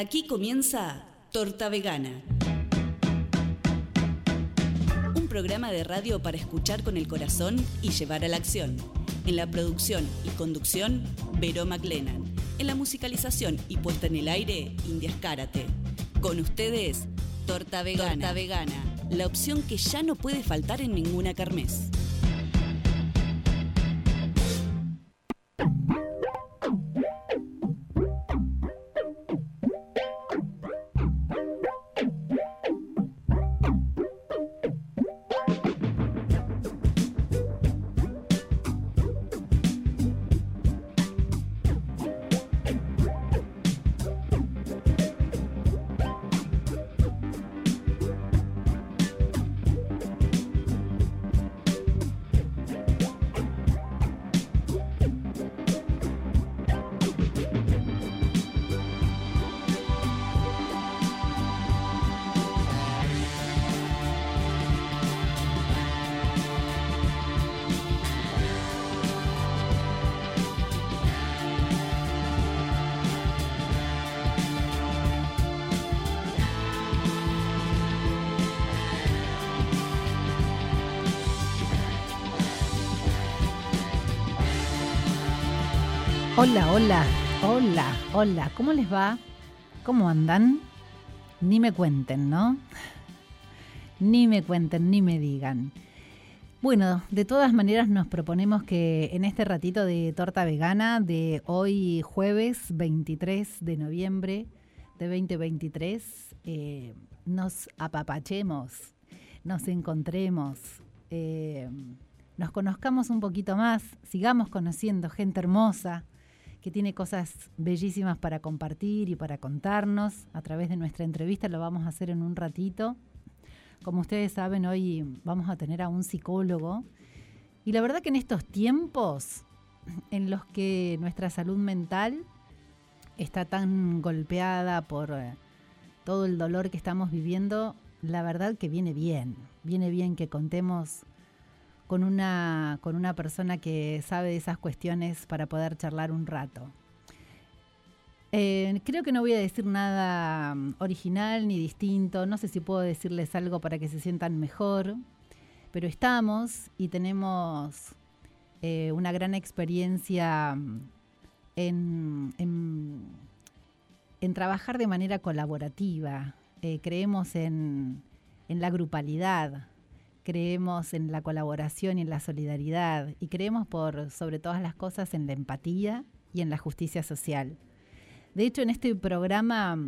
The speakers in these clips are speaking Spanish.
Aquí comienza Torta Vegana. Un programa de radio para escuchar con el corazón y llevar a la acción. En la producción y conducción, Vero McLennan. En la musicalización y puesta en el aire, Indias Karate. Con ustedes, Torta Vegana. Torta Vegana, la opción que ya no puede faltar en ninguna carmes. Hola, hola, hola, hola, ¿cómo les va? ¿Cómo andan? Ni me cuenten, ¿no? Ni me cuenten, ni me digan. Bueno, de todas maneras nos proponemos que en este ratito de torta vegana de hoy jueves 23 de noviembre de 2023 eh, nos apapachemos, nos encontremos, eh, nos conozcamos un poquito más, sigamos conociendo gente hermosa, que tiene cosas bellísimas para compartir y para contarnos. A través de nuestra entrevista lo vamos a hacer en un ratito. Como ustedes saben, hoy vamos a tener a un psicólogo. Y la verdad que en estos tiempos en los que nuestra salud mental está tan golpeada por eh, todo el dolor que estamos viviendo, la verdad que viene bien. Viene bien que contemos con una, con una persona que sabe de esas cuestiones para poder charlar un rato. Eh, creo que no voy a decir nada mm, original ni distinto, no sé si puedo decirles algo para que se sientan mejor, pero estamos y tenemos eh, una gran experiencia mm, en, en, trabajar de manera colaborativa. Eh, creemos en, en la grupalidad, creemos en la colaboración y en la solidaridad y creemos por sobre todas las cosas en la empatía y en la justicia social. De hecho, en este programa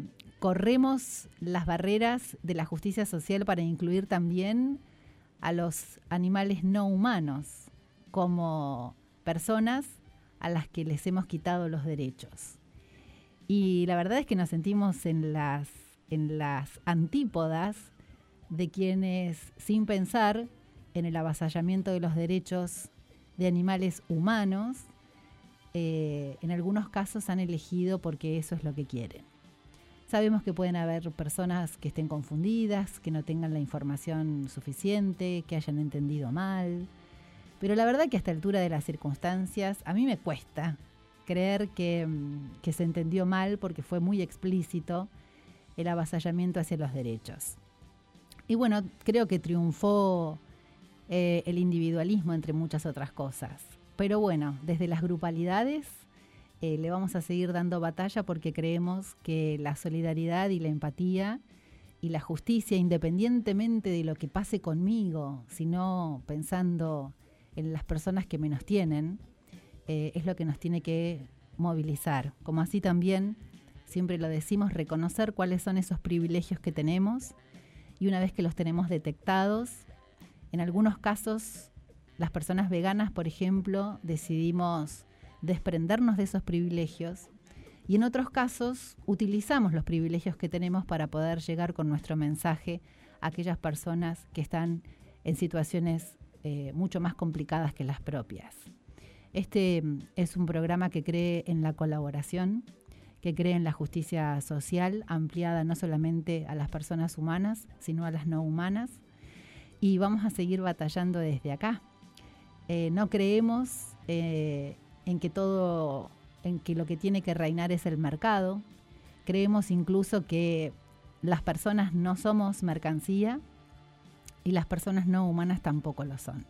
corremos las barreras de la justicia social para incluir también a los animales no humanos como personas a las que les hemos quitado los derechos. Y la verdad es que nos sentimos en las, en las antípodas de quienes, sin pensar en el avasallamiento de los derechos de animales humanos, eh, en algunos casos han elegido porque eso es lo que quieren. Sabemos que pueden haber personas que estén confundidas, que no tengan la información suficiente, que hayan entendido mal, pero la verdad que a esta altura de las circunstancias a mí me cuesta creer que, mm, que se entendió mal porque fue muy explícito el avasallamiento hacia los derechos. Y bueno, creo que triunfó eh, el individualismo entre muchas otras cosas. Pero bueno, desde las grupalidades eh, le vamos a seguir dando batalla porque creemos que la solidaridad y la empatía y la justicia, independientemente de lo que pase conmigo, sino pensando en las personas que menos tienen, eh, es lo que nos tiene que movilizar. Como así también, siempre lo decimos, reconocer cuáles son esos privilegios que tenemos y una vez que los tenemos detectados, en algunos casos las personas veganas, por ejemplo, decidimos desprendernos de esos privilegios y en otros casos utilizamos los privilegios que tenemos para poder llegar con nuestro mensaje a aquellas personas que están en situaciones eh, mucho más complicadas que las propias. Este mm, es un programa que cree en la colaboración, que cree en la justicia social ampliada no solamente a las personas humanas, sino a las no humanas. Y vamos a seguir batallando desde acá. Eh, no creemos eh, en que todo, en que lo que tiene que reinar es el mercado. creemos incluso que las personas no somos mercancía y las personas no humanas tampoco lo son.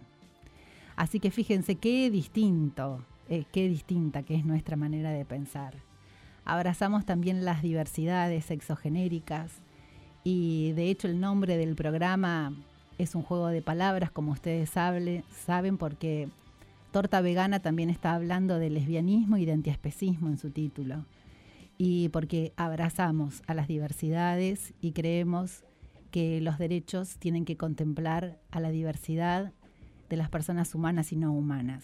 Así que fíjense qué distinto, eh, qué distinta que es nuestra manera de pensar. Abrazamos también las diversidades exogenéricas y de hecho el nombre del programa es un juego de palabras, como ustedes saben, porque Torta Vegana también está hablando de lesbianismo y de antiespecismo en su título. Y porque abrazamos a las diversidades y creemos que los derechos tienen que contemplar a la diversidad de las personas humanas y no humanas.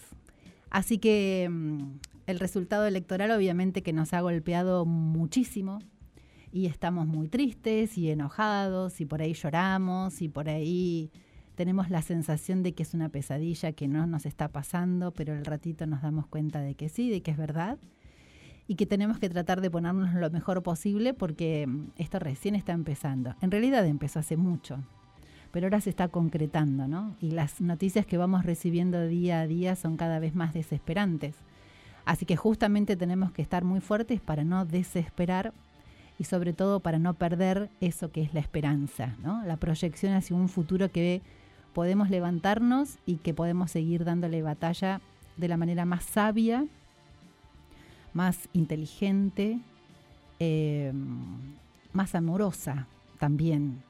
Así que mm, el resultado electoral obviamente que nos ha golpeado muchísimo y estamos muy tristes y enojados y por ahí lloramos y por ahí tenemos la sensación de que es una pesadilla que no nos está pasando, pero al ratito nos damos cuenta de que sí, de que es verdad y que tenemos que tratar de ponernos lo mejor posible porque esto recién está empezando. En realidad empezó hace mucho, pero ahora se está concretando, ¿no? Y las noticias que vamos recibiendo día a día son cada vez más desesperantes. Así que justamente tenemos que estar muy fuertes para no desesperar y sobre todo para no perder eso que es la esperanza, ¿no? La proyección hacia un futuro que podemos levantarnos y que podemos seguir dándole batalla de la manera más sabia, más inteligente, eh, más amorosa también,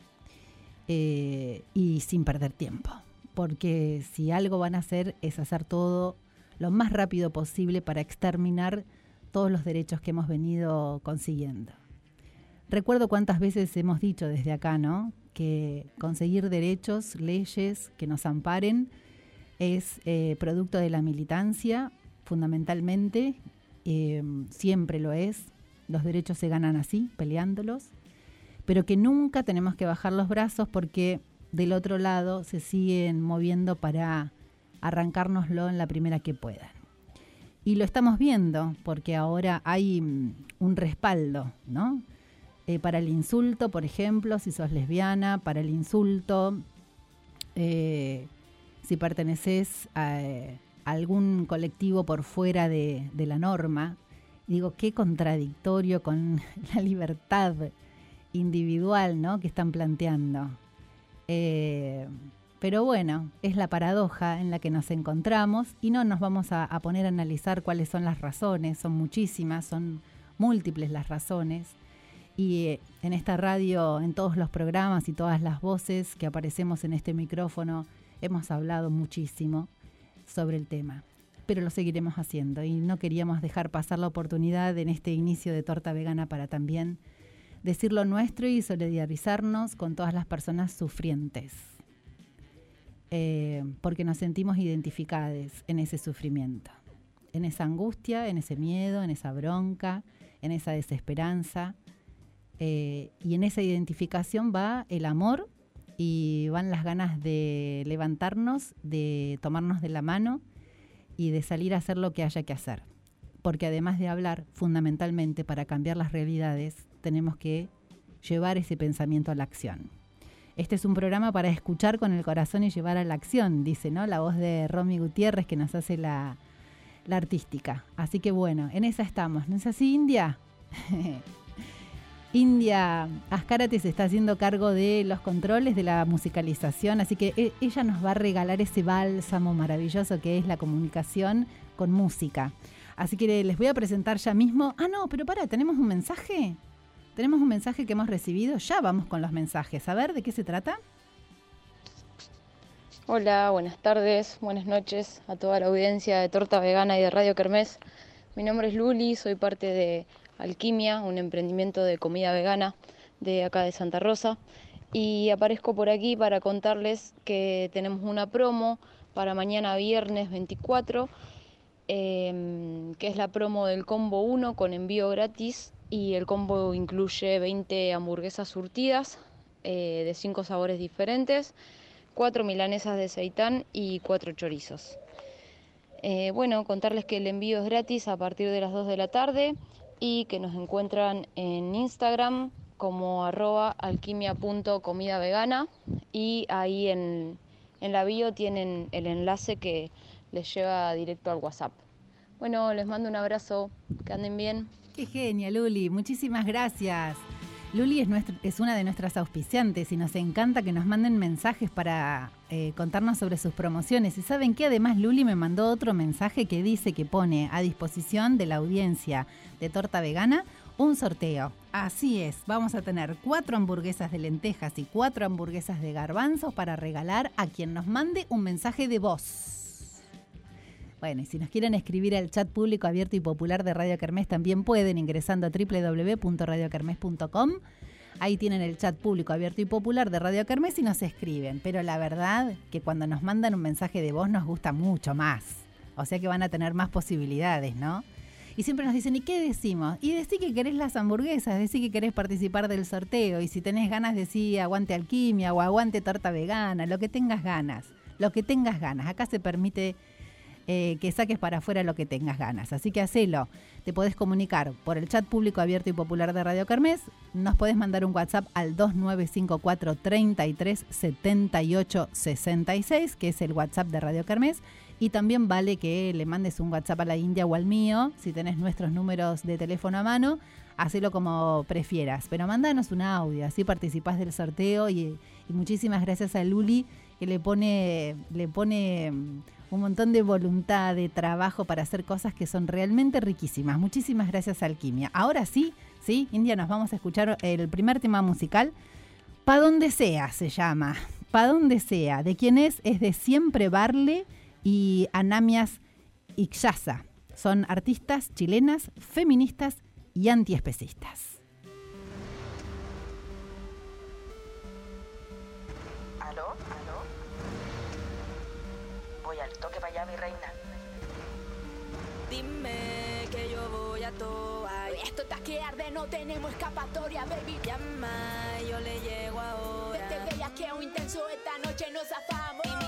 eh, y sin perder tiempo. Porque si algo van a hacer es hacer todo lo más rápido posible para exterminar todos los derechos que hemos venido consiguiendo. Recuerdo cuántas veces hemos dicho desde acá, ¿no? Que conseguir derechos, leyes que nos amparen es eh, producto de la militancia, fundamentalmente, eh, siempre lo es. Los derechos se ganan así, peleándolos pero que nunca tenemos que bajar los brazos porque del otro lado se siguen moviendo para arrancárnoslo en la primera que puedan. Y lo estamos viendo porque ahora hay mm, un respaldo, ¿no? Eh, para el insulto, por ejemplo, si sos lesbiana, para el insulto, eh, si perteneces a, algún colectivo por fuera de, de la norma. Digo, qué contradictorio con la libertad individual ¿no? que están planteando. Eh, pero bueno, es la paradoja en la que nos encontramos y no nos vamos a, poner a analizar cuáles son las razones, son muchísimas, son múltiples las razones. Y eh, en esta radio, en todos los programas y todas las voces que aparecemos en este micrófono, hemos hablado muchísimo sobre el tema. Pero lo seguiremos haciendo y no queríamos dejar pasar la oportunidad en este inicio de torta vegana para también decir lo nuestro y solidarizarnos con todas las personas sufrientes, eh, porque nos sentimos identificados en ese sufrimiento, en esa angustia, en ese miedo, en esa bronca, en esa desesperanza. Eh, y en esa identificación va el amor y van las ganas de levantarnos, de tomarnos de la mano y de salir a hacer lo que haya que hacer. Porque además de hablar, fundamentalmente para cambiar las realidades, tenemos que llevar ese pensamiento a la acción. Este es un programa para escuchar con el corazón y llevar a la acción, dice ¿no? la voz de Romy Gutiérrez que nos hace la, artística. Así que bueno, en esa estamos. ¿No es así, India? India Ascárate se está haciendo cargo de los controles de la musicalización, así que e, ella nos va a regalar ese bálsamo maravilloso que es la comunicación con música. Así que les voy a presentar ya mismo. Ah, no, pero para, ¿tenemos un mensaje? Tenemos un mensaje que hemos recibido, ya vamos con los mensajes. A ver, ¿de qué se trata? Hola, buenas tardes, buenas noches a toda la audiencia de Torta Vegana y de Radio Kermés. Mi nombre es Luli, soy parte de Alquimia, un emprendimiento de comida vegana de acá de Santa Rosa. Y aparezco por aquí para contarles que tenemos una promo para mañana viernes 24, em, que es la promo del combo 1 con envío gratis y el combo incluye 20 hamburguesas surtidas eh, de 5 sabores diferentes, 4 milanesas de seitán y 4 chorizos. Eh, bueno, contarles que el envío es gratis a partir de las 2 de la tarde y que nos encuentran en Instagram como arroba alquimia.comida vegana y ahí en, en la bio tienen el enlace que les lleva directo al WhatsApp. Bueno, les mando un abrazo, que anden bien. Qué genia, Luli. Muchísimas gracias. Luli es, una de nuestras auspiciantes y nos encanta que nos manden mensajes para eh, contarnos sobre sus promociones. Y saben que además Luli me mandó otro mensaje que dice que pone a disposición de la audiencia de Torta Vegana un sorteo. Así es, vamos a tener cuatro hamburguesas de lentejas y cuatro hamburguesas de garbanzos para regalar a quien nos mande un mensaje de voz. Bueno, y si nos quieren escribir al chat público abierto y popular de Radio Kermés, también pueden ingresando a www.radiokermés.com. Ahí tienen el chat público abierto y popular de Radio Kermés y nos escriben. Pero la verdad que cuando nos mandan un mensaje de voz nos gusta mucho más. O sea que van a tener más posibilidades, ¿no? Y siempre nos dicen, ¿y qué decimos? Y decí que querés las hamburguesas, decí que querés participar del sorteo. Y si tenés ganas, decí aguante alquimia o aguante torta vegana, lo que tengas ganas. Lo que tengas ganas. Acá se permite eh, que saques para afuera lo que tengas ganas. Así que hacelo. Te podés comunicar por el chat público abierto y popular de Radio Carmes. Nos podés mandar un WhatsApp al 2954 33 78 66, que es el WhatsApp de Radio Carmes. Y también vale que le mandes un WhatsApp a la India o al mío, si tenés nuestros números de teléfono a mano, hacelo como prefieras. Pero mándanos un audio, así participás del sorteo y, y muchísimas gracias a Luli que le pone, le pone un montón de voluntad, de trabajo para hacer cosas que son realmente riquísimas. Muchísimas gracias, Alquimia. Ahora sí, sí, India, nos vamos a escuchar el primer tema musical. Pa' donde sea se llama. Pa' donde sea. ¿De quién es? Es de Siempre Barle y Anamias Ixasa. Son artistas chilenas, feministas y antiespecistas. Que arde, no tenemos escapatoria, baby. Llama, yo le llego ahora. Desde bella que un intenso esta noche nos zafamos.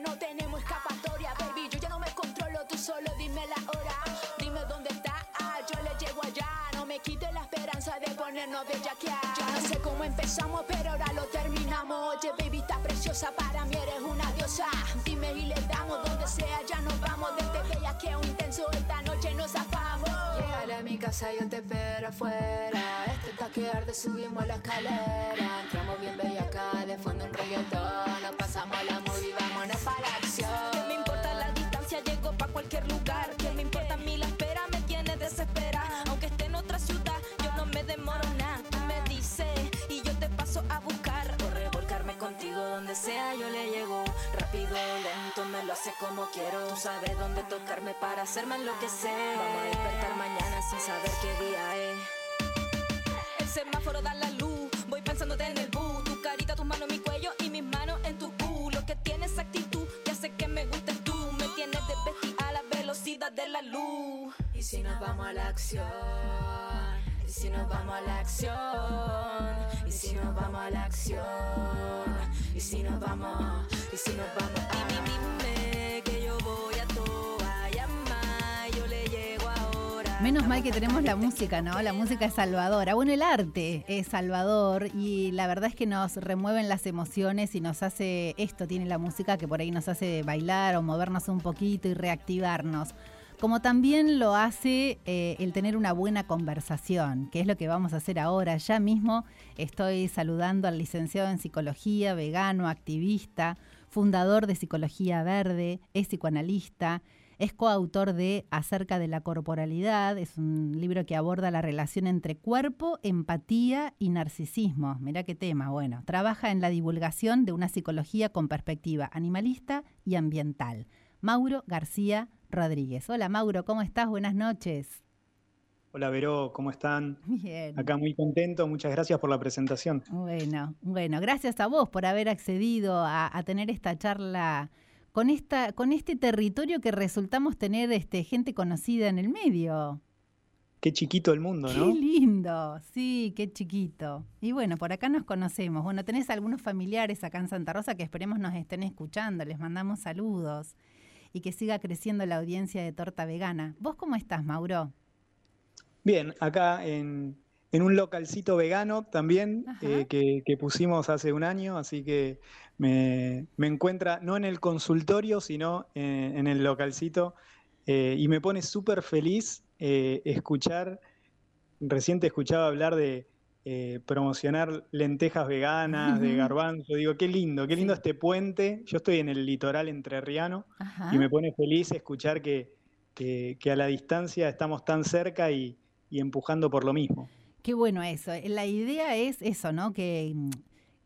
No tenemos escapatoria, baby. Yo ya no me controlo, tú solo dime la hora. Dime dónde está, ah, yo le llego allá. No me quite la esperanza de ponernos bellaquear. Yo no sé cómo empezamos, pero ahora lo terminamos. Oye, baby, está preciosa, para mí eres una diosa. Dime y le damos donde sea, ya nos vamos. Desde bella que un intenso, esta noche nos zafamos. Llegale a mi casa, yo te espero afuera. Esto está que arde, subimos la escalera. Entramos bien como quiero. Tú sabes dónde tocarme para hacerme enloquecer. Vamos a despertar mañana sin saber qué día es. El semáforo da la luz, voy pensándote en el bus. Tu carita, tus manos en mi cuello y mis manos en tu culo. Que tienes actitud, que hace que me gustes tú. Me tienes de vestir a la velocidad de la luz. Y si nos vamos a la acción, y si nos vamos a la acción, y si nos vamos a la acción, y si nos vamos, y si nos vamos a Menos mal que tenemos la música, ¿no? La música es salvadora. Bueno, el arte es salvador y la verdad es que nos remueven las emociones y nos hace, esto tiene la música que por ahí nos hace bailar o movernos un poquito y reactivarnos. Como también lo hace eh, el tener una buena conversación, que es lo que vamos a hacer ahora. Ya mismo estoy saludando al licenciado en psicología, vegano, activista, fundador de Psicología Verde, es psicoanalista, es coautor de Acerca de la corporalidad, es un libro que aborda la relación entre cuerpo, empatía y narcisismo. Mirá qué tema, bueno, trabaja en la divulgación de una psicología con perspectiva animalista y ambiental. Mauro García Rodríguez. Hola Mauro, ¿cómo estás? Buenas noches. Hola Vero, ¿cómo están? Bien. Acá muy contento, muchas gracias por la presentación. Bueno, bueno, gracias a vos por haber accedido a, a tener esta charla con esta, con este territorio que resultamos tener este, gente conocida en el medio. qué chiquito el mundo, ¿no? Qué lindo, sí, qué chiquito. Y bueno, por acá nos conocemos. Bueno, tenés algunos familiares acá en Santa Rosa que esperemos nos estén escuchando. Les mandamos saludos y que siga creciendo la audiencia de Torta Vegana. ¿Vos cómo estás, Mauro? Bien, acá en, en un localcito vegano también eh, que, que, pusimos hace un año, así que me, me encuentra no en el consultorio, sino en, en el localcito eh, y me pone súper feliz eh, escuchar, recién te escuchaba hablar de eh, promocionar lentejas veganas, de garbanzo, digo, qué lindo, qué lindo este puente, yo estoy en el litoral entrerriano y me pone feliz escuchar que, que, a la distancia estamos tan cerca y, y empujando por lo mismo. Qué bueno eso. La idea es eso, ¿no? Que,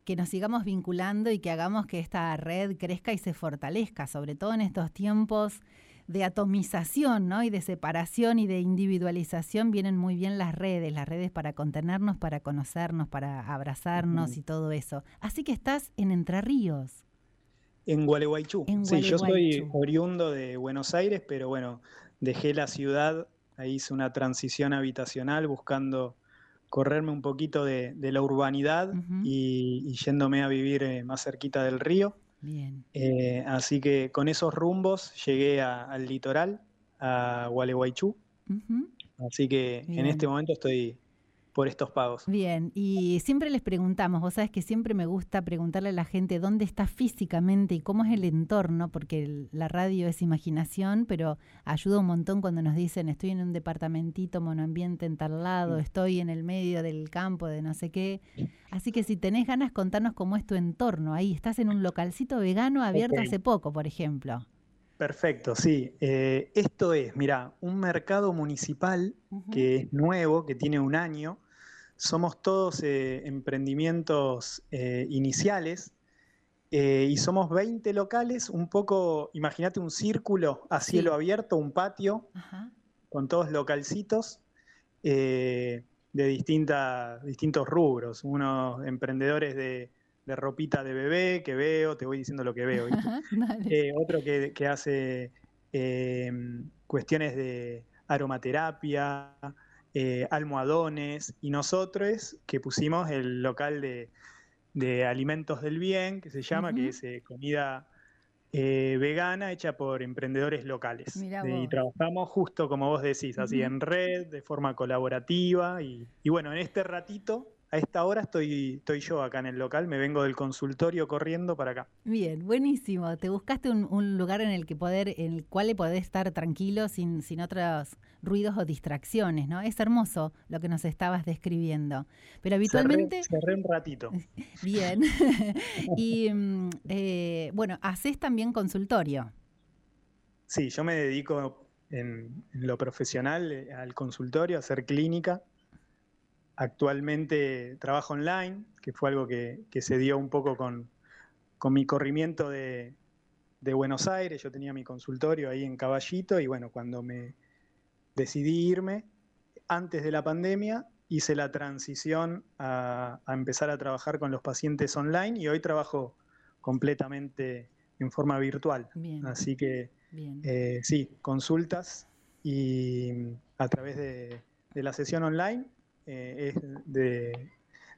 que, nos sigamos vinculando y que hagamos que esta red crezca y se fortalezca, sobre todo en estos tiempos de atomización ¿no? y de separación y de individualización vienen muy bien las redes, las redes para contenernos, para conocernos, para abrazarnos y todo eso. Así que estás en Entre Ríos. En Gualeguaychú. sí, yo soy oriundo de Buenos Aires, pero bueno, dejé la ciudad, ahí hice una transición habitacional buscando correrme un poquito de, la urbanidad y, yéndome a vivir eh, más cerquita del río. Bien. Eh, así que con esos rumbos llegué al litoral, a Gualeguaychú. Así que en este momento estoy por estos pagos. Bien, y siempre les preguntamos, vos sabes que siempre me gusta preguntarle a la gente dónde está físicamente y cómo es el entorno, porque la radio es imaginación, pero ayuda un montón cuando nos dicen estoy en un departamentito monoambiente en tal lado, estoy en el medio del campo de no sé qué. Así que si tenés ganas, contarnos cómo es tu entorno ahí. Estás en un localcito vegano abierto hace poco, por ejemplo. Perfecto, sí. Eh, esto es, mira, un mercado municipal que es nuevo, que tiene un año. Somos todos eh, emprendimientos eh, iniciales y somos 20 locales, un poco, imagínate un círculo a cielo abierto, un patio, con todos localcitos de distintos rubros, unos emprendedores de de ropita de bebé que veo, te voy diciendo lo que veo. Eh, otro que, hace cuestiones de aromaterapia, eh, almohadones, y nosotros que pusimos el local de, alimentos del bien, que se llama, que es eh, comida vegana hecha por emprendedores locales. y trabajamos justo como vos decís, así en red, de forma colaborativa, y, y bueno, en este ratito a esta hora estoy, estoy yo acá en el local, me vengo del consultorio corriendo para acá. Bien, buenísimo. Te buscaste un, lugar en el que poder, en el cual podés estar tranquilo sin, sin otros ruidos o distracciones, ¿no? Es hermoso lo que nos estabas describiendo. Pero habitualmente. Cerré, un ratito. Bien. y mm, eh, bueno, haces también consultorio. Sí, yo me dedico en, en lo profesional eh, al consultorio, a hacer clínica Actualmente trabajo online, que fue algo que, se dio un poco con, mi corrimiento de, Buenos Aires. Yo tenía mi consultorio ahí en Caballito y bueno, cuando me decidí irme, antes de la pandemia, hice la transición a, empezar a trabajar con los pacientes online y hoy trabajo completamente en forma virtual. Así que eh, sí, consultas y a través de la sesión online eh, es de,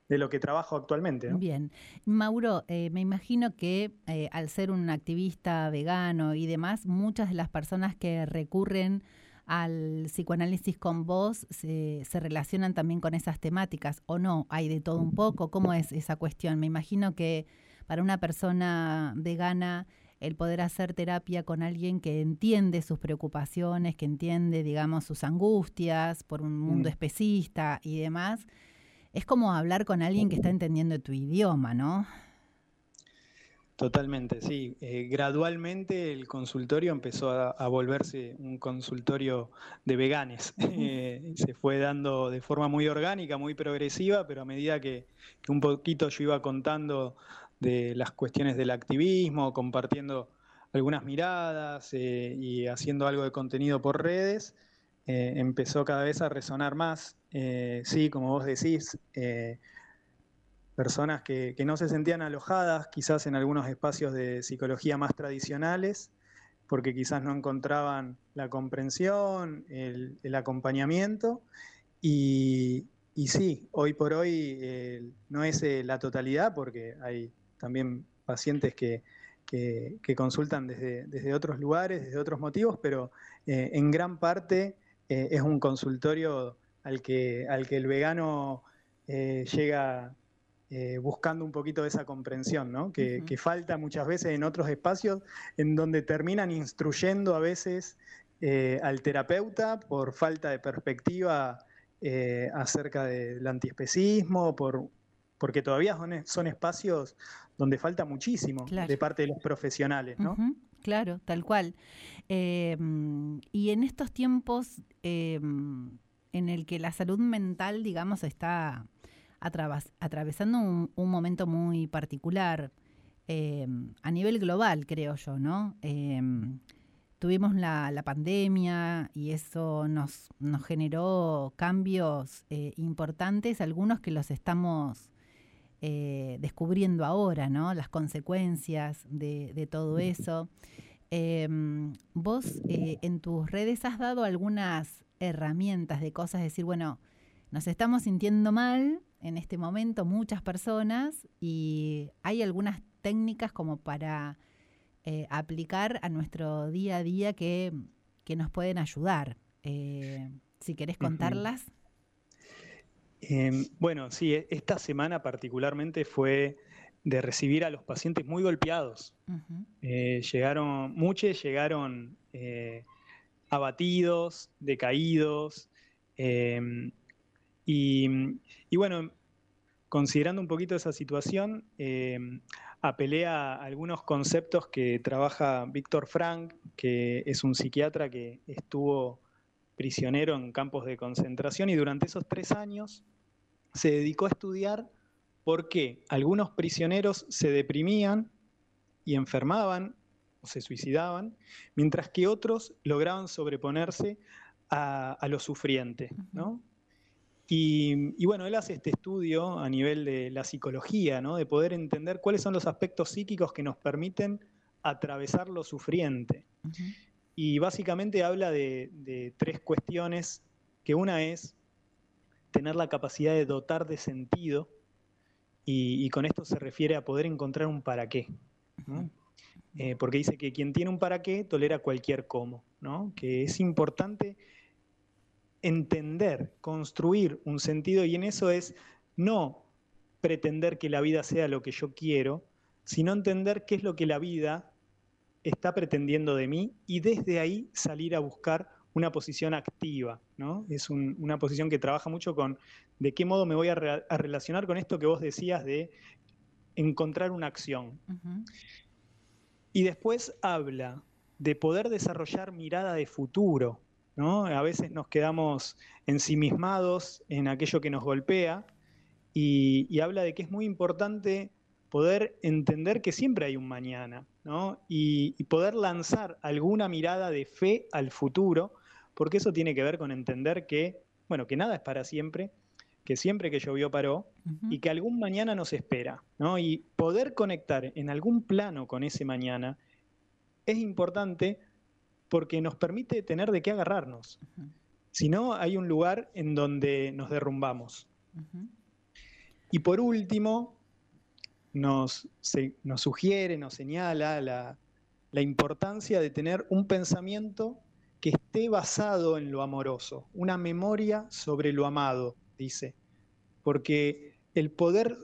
lo que trabajo actualmente. Bien. Mauro, eh, me imagino que eh, al ser un activista vegano y demás, muchas de las personas que recurren al psicoanálisis con vos se, se, relacionan también con esas temáticas o no, hay de todo un poco, ¿cómo es esa cuestión? Me imagino que para una persona vegana el poder hacer terapia con alguien que entiende sus preocupaciones, que entiende, digamos, sus angustias por un mundo mm. especista y demás, es como hablar con alguien que está entendiendo tu idioma, ¿no? Totalmente, sí. Eh, gradualmente el consultorio empezó a, volverse un consultorio de veganes. Eh, se fue dando de forma muy orgánica, muy progresiva, pero a medida que, que un poquito yo iba contando de las cuestiones del activismo, compartiendo algunas miradas eh, y haciendo algo de contenido por redes, eh, empezó cada vez a resonar más. Eh, sí, como vos decís, personas que, no se sentían alojadas quizás en algunos espacios de psicología más tradicionales, porque quizás no encontraban la comprensión, el, el acompañamiento, Y, sí, hoy por hoy no es la totalidad porque hay también pacientes que, consultan desde, desde, otros lugares, desde otros motivos, pero en gran parte es un consultorio al que, al que el vegano llega eh, buscando un poquito de esa comprensión, ¿no? que, falta muchas veces en otros espacios en donde terminan instruyendo a veces eh, al terapeuta por falta de perspectiva eh, acerca del antiespecismo, por, porque todavía son, espacios donde falta muchísimo de parte de los profesionales. ¿no? Claro, tal cual. Em, y en estos tiempos em, en el que la salud mental, digamos, está atravesando un, momento muy particular eh, a nivel global, creo yo, ¿no? Eh, tuvimos la, pandemia y eso nos, nos generó cambios eh, importantes, algunos que los estamos descubriendo ahora, ¿no? Las consecuencias de, de todo eso. vos en tus redes has dado algunas herramientas de cosas, decir, bueno, nos estamos sintiendo mal, en este momento muchas personas y hay algunas técnicas como para eh, aplicar a nuestro día a día que, nos pueden ayudar. Eh, si querés contarlas. Em, bueno, sí, e, esta semana particularmente fue de recibir a los pacientes muy golpeados. Eh, llegaron, muchos llegaron abatidos, decaídos, em, y, bueno, considerando un poquito esa situación, eh, apelé a algunos conceptos que trabaja Víctor Frank, que es un psiquiatra que estuvo prisionero en campos de concentración y durante esos tres años se dedicó a estudiar por qué algunos prisioneros se deprimían y enfermaban o se suicidaban, mientras que otros lograban sobreponerse a, a lo sufriente, ¿no? Y, bueno, él hace este estudio a nivel de la psicología, ¿no? de poder entender cuáles son los aspectos psíquicos que nos permiten atravesar lo sufriente. Y básicamente habla de, tres cuestiones, que una es tener la capacidad de dotar de sentido, y, con esto se refiere a poder encontrar un para qué. Eh, porque dice que quien tiene un para qué tolera cualquier cómo, ¿no? que es importante entender, construir un sentido y en eso es no pretender que la vida sea lo que yo quiero, sino entender qué es lo que la vida está pretendiendo de mí y desde ahí salir a buscar una posición activa, ¿no? Es una posición que trabaja mucho con de qué modo me voy a, relacionar con esto que vos decías de encontrar una acción. Y después habla de poder desarrollar mirada de futuro, a veces nos quedamos ensimismados en aquello que nos golpea y, habla de que es muy importante poder entender que siempre hay un mañana y, poder lanzar alguna mirada de fe al futuro, porque eso tiene que ver con entender que, bueno, que nada es para siempre, que siempre que llovió paró y que algún mañana nos espera. Y poder conectar en algún plano con ese mañana es importante porque nos permite tener de qué agarrarnos. Si no, hay un lugar en donde nos derrumbamos. Y por último, nos, nos, sugiere, nos señala la, la importancia de tener un pensamiento que esté basado en lo amoroso, una memoria sobre lo amado, dice. Porque el poder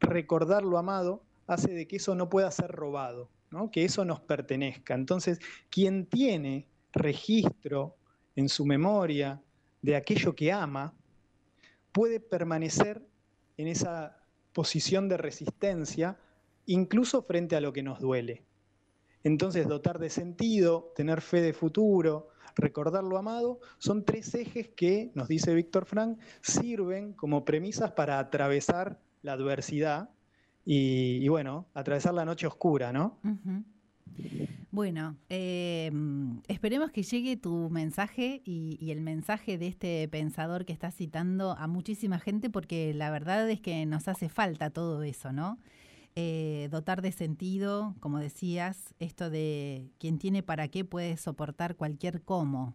recordar lo amado hace de que eso no pueda ser robado que eso nos pertenezca. Entonces, quien tiene registro en su memoria de aquello que ama, puede permanecer en esa posición de resistencia, incluso frente a lo que nos duele. Entonces, dotar de sentido, tener fe de futuro, recordar lo amado, son tres ejes que, nos dice Víctor Frank, sirven como premisas para atravesar la adversidad y, bueno, atravesar la noche oscura, ¿no? Bueno, em, esperemos que llegue tu mensaje y, el mensaje de este pensador que estás citando a muchísima gente, porque la verdad es que nos hace falta todo eso, ¿no? Eh, dotar de sentido, como decías, esto de quien tiene para qué puede soportar cualquier cómo.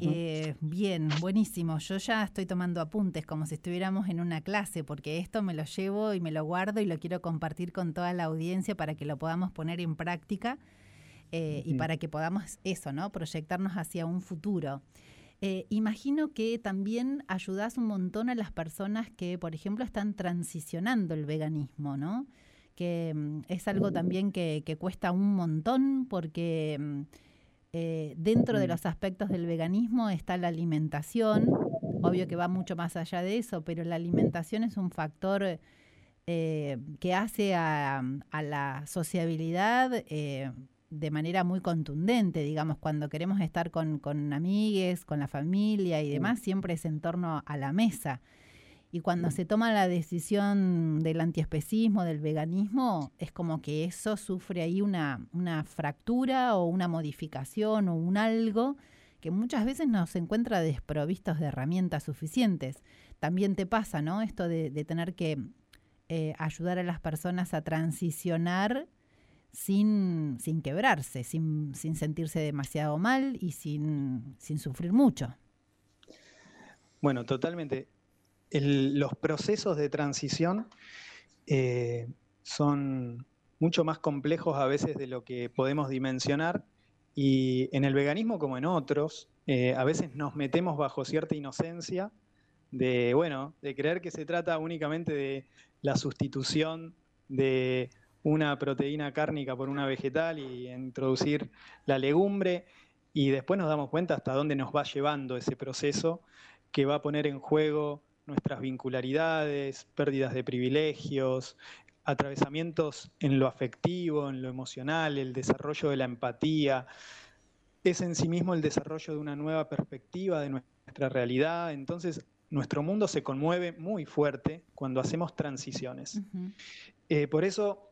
Eh, bien, buenísimo. Yo ya estoy tomando apuntes como si estuviéramos en una clase, porque esto me lo llevo y me lo guardo y lo quiero compartir con toda la audiencia para que lo podamos poner en práctica eh, y para que podamos eso, ¿no? Proyectarnos hacia un futuro. Eh, imagino que también ayudas un montón a las personas que, por ejemplo, están transicionando el veganismo, ¿no? Que mm, es algo también que, que cuesta un montón porque mm, eh, dentro de los aspectos del veganismo está la alimentación, obvio que va mucho más allá de eso, pero la alimentación es un factor eh, que hace a, la sociabilidad eh, de manera muy contundente, digamos, cuando queremos estar con, con amigues, con la familia y demás, siempre es en torno a la mesa. Y cuando se toma la decisión del antiespecismo, del veganismo, es como que eso sufre ahí una, una fractura o una modificación o un algo que muchas veces nos encuentra desprovistos de herramientas suficientes. También te pasa, ¿no? Esto de, tener que eh, ayudar a las personas a transicionar sin, sin quebrarse, sin, sin sentirse demasiado mal y sin, sin sufrir mucho. Bueno, totalmente los procesos de transición eh, son mucho más complejos a veces de lo que podemos dimensionar y en el veganismo como en otros, eh, a veces nos metemos bajo cierta inocencia de, bueno, de creer que se trata únicamente de la sustitución de una proteína cárnica por una vegetal y introducir la legumbre y después nos damos cuenta hasta dónde nos va llevando ese proceso que va a poner en juego nuestras vincularidades, pérdidas de privilegios, atravesamientos en lo afectivo, en lo emocional, el desarrollo de la empatía. Es en sí mismo el desarrollo de una nueva perspectiva de nuestra realidad. Entonces, nuestro mundo se conmueve muy fuerte cuando hacemos transiciones. Eh, por eso,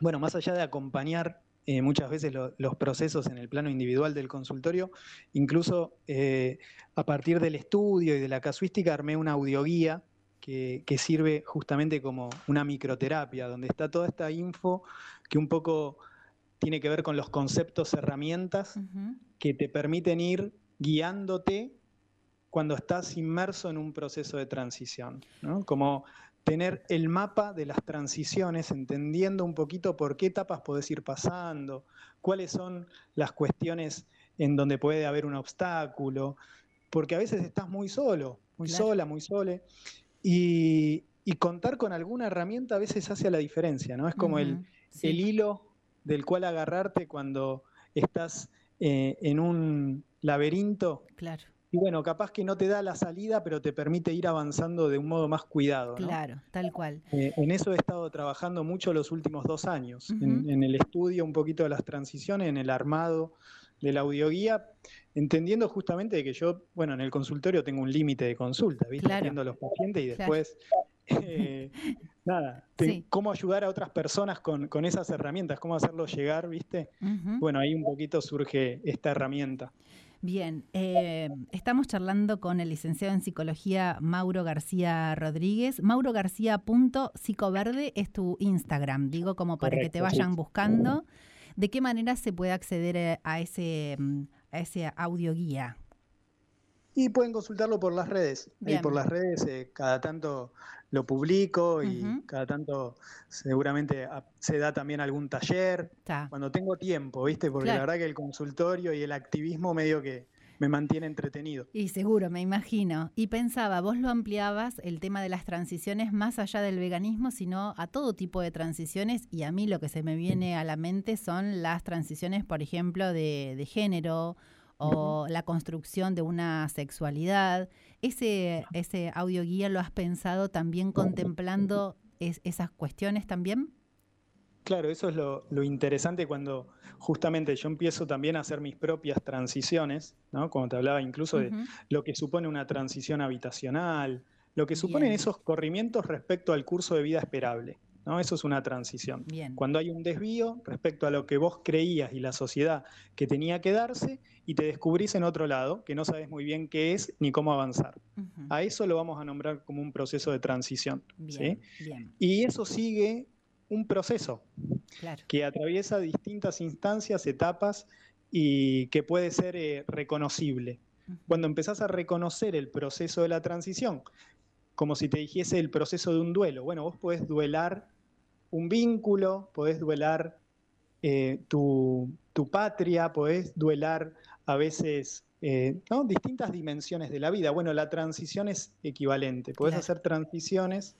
bueno, más allá de acompañar eh, muchas veces los procesos en el plano individual del consultorio. Incluso eh, a partir del estudio y de la casuística armé una audioguía que, que, sirve justamente como una microterapia, donde está toda esta info que un poco tiene que ver con los conceptos, herramientas que te permiten ir guiándote cuando estás inmerso en un proceso de transición, ¿no? Como tener el mapa de las transiciones, entendiendo un poquito por qué etapas podés ir pasando, cuáles son las cuestiones en donde puede haber un obstáculo, porque a veces estás muy solo, muy sola, muy sole, y, contar con alguna herramienta a veces hace la diferencia, ¿no? Es como el, el, hilo del cual agarrarte cuando estás eh, en un laberinto. Claro y bueno, capaz que no te da la salida, pero te permite ir avanzando de un modo más cuidado. Claro, tal cual. Eh, en eso he estado trabajando mucho los últimos dos años, en, el estudio un poquito de las transiciones, en el armado de la audioguía, entendiendo justamente que yo, bueno, en el consultorio tengo un límite de consulta, ¿viste? Viendo a los pacientes y después... Eh, nada, cómo ayudar a otras personas con, esas herramientas, cómo hacerlo llegar, ¿viste? Bueno, ahí un poquito surge esta herramienta. Bien, eh, estamos charlando con el licenciado en psicología Mauro García Rodríguez. Mauro García.psicoverde es tu Instagram, digo como para que te vayan buscando. ¿De qué manera se puede acceder eh, a ese, mm, a ese audio guía? Y pueden consultarlo por las redes. Y por las redes eh, cada tanto lo publico y cada tanto seguramente se da también algún taller. Cuando tengo tiempo, ¿viste? Porque la verdad que el consultorio y el activismo medio que me mantiene entretenido. Y seguro, me imagino. Y pensaba, vos lo ampliabas el tema de las transiciones más allá del veganismo, sino a todo tipo de transiciones. Y a mí lo que se me viene a la mente son las transiciones, por ejemplo, de, de género o la construcción de una sexualidad. ¿Ese, ese audio guía lo has pensado también contemplando esas cuestiones también? Claro, eso es lo, interesante cuando justamente yo empiezo también a hacer mis propias transiciones, ¿no? Como te hablaba incluso de lo que supone una transición habitacional, lo que suponen esos corrimientos respecto al curso de vida esperable. ¿No? Eso es una transición. Cuando hay un desvío respecto a lo que vos creías y la sociedad que tenía que darse y te descubrís en otro lado, que no sabes muy bien qué es ni cómo avanzar. A eso lo vamos a nombrar como un proceso de transición. Y eso sigue un proceso que atraviesa distintas instancias, etapas y que puede ser eh, reconocible. Cuando empezás a reconocer el proceso de la transición, como si te dijese el proceso de un duelo. Bueno, vos podés duelar un vínculo, podés duelar eh, tu, patria, podés duelar a veces eh, distintas dimensiones de la vida. Bueno, la transición es equivalente, podés hacer transiciones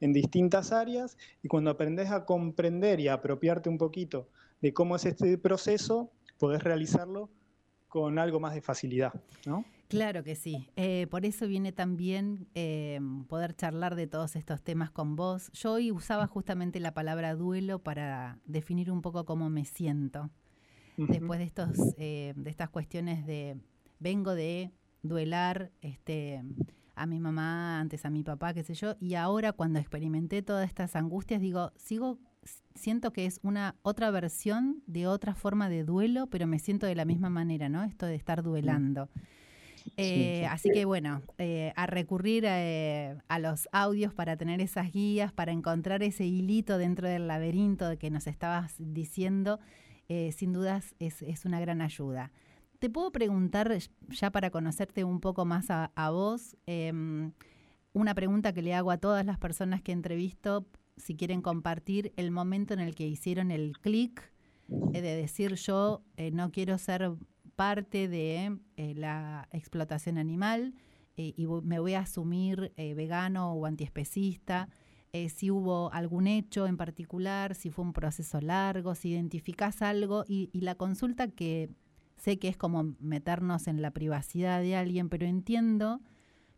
en distintas áreas y cuando aprendes a comprender y a apropiarte un poquito de cómo es este proceso, podés realizarlo con algo más de facilidad, ¿no? Claro que sí. Eh, por eso viene también eh, poder charlar de todos estos temas con vos. Yo hoy usaba justamente la palabra duelo para definir un poco cómo me siento. Después de estos, eh, de estas cuestiones de vengo de duelar este, a mi mamá, antes a mi papá, qué sé yo, y ahora cuando experimenté todas estas angustias, digo, sigo siento que es una otra versión de otra forma de duelo, pero me siento de la misma manera, ¿no? Esto de estar duelando. Eh, así que bueno, eh, a recurrir eh, a, los audios para tener esas guías, para encontrar ese hilito dentro del laberinto que nos estabas diciendo, sin dudas es, una gran ayuda. Te puedo preguntar, ya para conocerte un poco más a, a vos, em, una pregunta que le hago a todas las personas que entrevisto, si quieren compartir el momento en el que hicieron el clic de decir yo no quiero ser parte de eh, la explotación animal eh, y me voy a asumir eh, vegano o antiespecista, si hubo algún hecho en particular, si fue un proceso largo, si identificás algo y, y la consulta que sé que es como meternos en la privacidad de alguien, pero entiendo